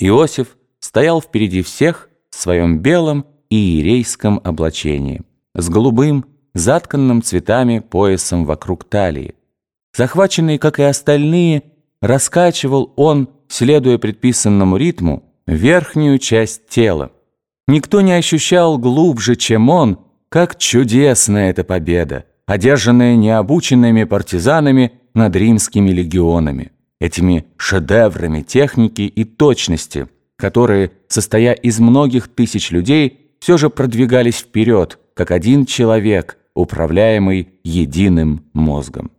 Иосиф стоял впереди всех в своем белом иерейском облачении, с голубым, затканным цветами поясом вокруг талии. Захваченный, как и остальные, раскачивал он, следуя предписанному ритму, верхнюю часть тела. Никто не ощущал глубже, чем он, как чудесна эта победа, одержанная необученными партизанами над римскими легионами, этими шедеврами техники и точности, которые, состоя из многих тысяч людей, все же продвигались вперед, как один человек, управляемый единым мозгом.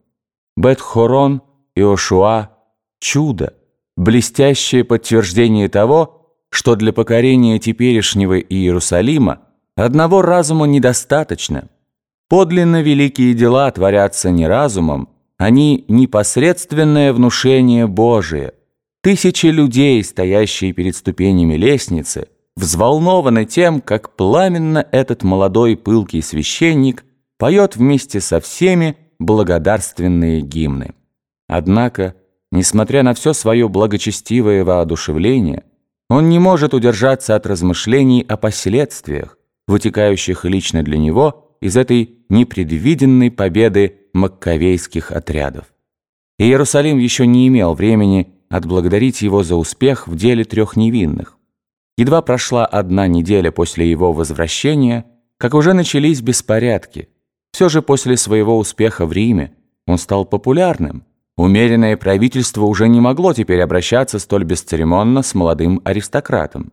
Бет-Хорон, Иошуа – чудо, блестящее подтверждение того, что для покорения теперешнего Иерусалима одного разума недостаточно. Подлинно великие дела творятся не разумом, они непосредственное внушение Божие. Тысячи людей, стоящие перед ступенями лестницы, взволнованы тем, как пламенно этот молодой пылкий священник поет вместе со всеми благодарственные гимны. Однако, несмотря на все свое благочестивое воодушевление, он не может удержаться от размышлений о последствиях, вытекающих лично для него из этой непредвиденной победы маккавейских отрядов. Иерусалим еще не имел времени отблагодарить его за успех в деле трех невинных. Едва прошла одна неделя после его возвращения, как уже начались беспорядки. Все же после своего успеха в Риме он стал популярным. Умеренное правительство уже не могло теперь обращаться столь бесцеремонно с молодым аристократом.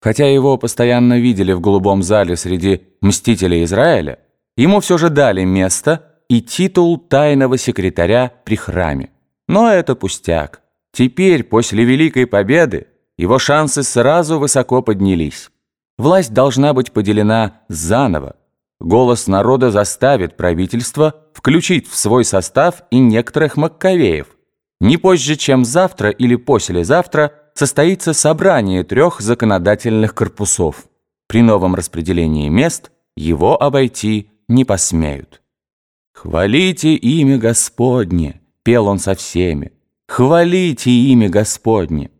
Хотя его постоянно видели в голубом зале среди мстителей Израиля, ему все же дали место и титул тайного секретаря при храме. Но это пустяк. Теперь, после Великой Победы, его шансы сразу высоко поднялись. Власть должна быть поделена заново. Голос народа заставит правительство включить в свой состав и некоторых маккавеев. Не позже, чем завтра или послезавтра состоится собрание трех законодательных корпусов. При новом распределении мест его обойти не посмеют. «Хвалите имя Господне!» — пел он со всеми. «Хвалите имя Господне!»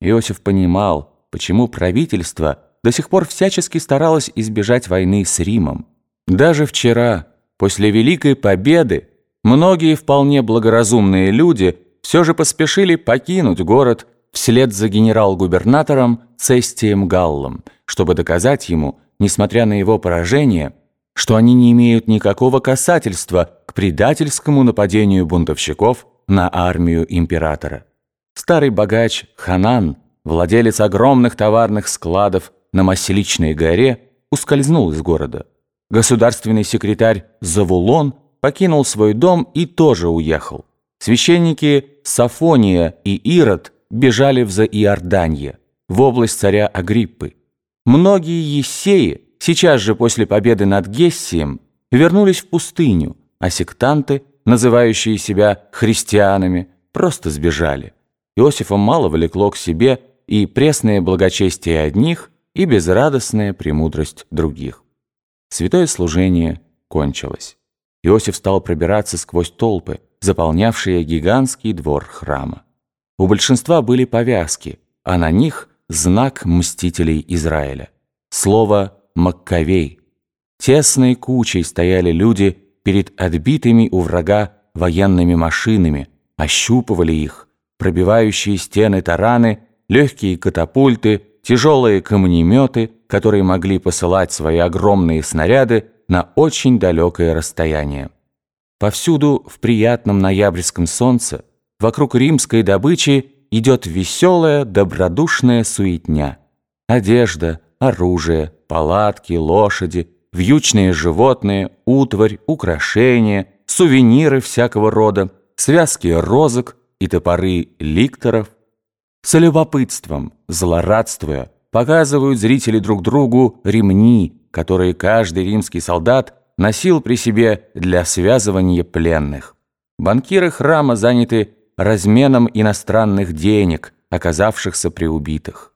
Иосиф понимал, почему правительство до сих пор всячески старалось избежать войны с Римом. Даже вчера, после Великой Победы, многие вполне благоразумные люди все же поспешили покинуть город вслед за генерал-губернатором Цестием Галлом, чтобы доказать ему, несмотря на его поражение, что они не имеют никакого касательства к предательскому нападению бунтовщиков на армию императора. Старый богач Ханан, владелец огромных товарных складов на Маселичной горе, ускользнул из города. Государственный секретарь Завулон покинул свой дом и тоже уехал. Священники Сафония и Ирод бежали в Заиорданье, в область царя Агриппы. Многие ессеи сейчас же после победы над Гессием вернулись в пустыню, а сектанты, называющие себя христианами, просто сбежали. Иосифа мало влекло к себе и пресное благочестие одних, и безрадостная премудрость других. Святое служение кончилось. Иосиф стал пробираться сквозь толпы, заполнявшие гигантский двор храма. У большинства были повязки, а на них знак мстителей Израиля. Слово «Маккавей». Тесной кучей стояли люди перед отбитыми у врага военными машинами, ощупывали их, пробивающие стены тараны, легкие катапульты, тяжелые камнеметы, которые могли посылать свои огромные снаряды на очень далекое расстояние. Повсюду в приятном ноябрьском солнце вокруг римской добычи идет веселая, добродушная суетня. Одежда, оружие, палатки, лошади, вьючные животные, утварь, украшения, сувениры всякого рода, связки розок и топоры ликторов. С любопытством, злорадствуя, показывают зрители друг другу ремни, которые каждый римский солдат носил при себе для связывания пленных. Банкиры храма заняты разменом иностранных денег, оказавшихся при убитых.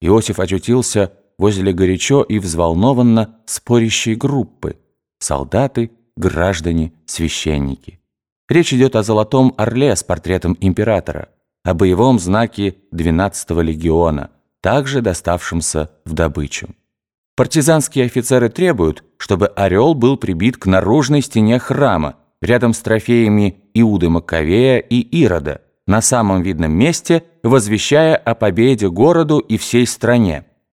Иосиф очутился возле горячо и взволнованно спорящей группы – солдаты, граждане, священники. Речь идет о золотом орле с портретом императора, о боевом знаке 12-го легиона, также доставшимся в добычу. Партизанские офицеры требуют, чтобы орел был прибит к наружной стене храма, рядом с трофеями Иуды Маковея и Ирода, на самом видном месте, возвещая о победе городу и всей стране.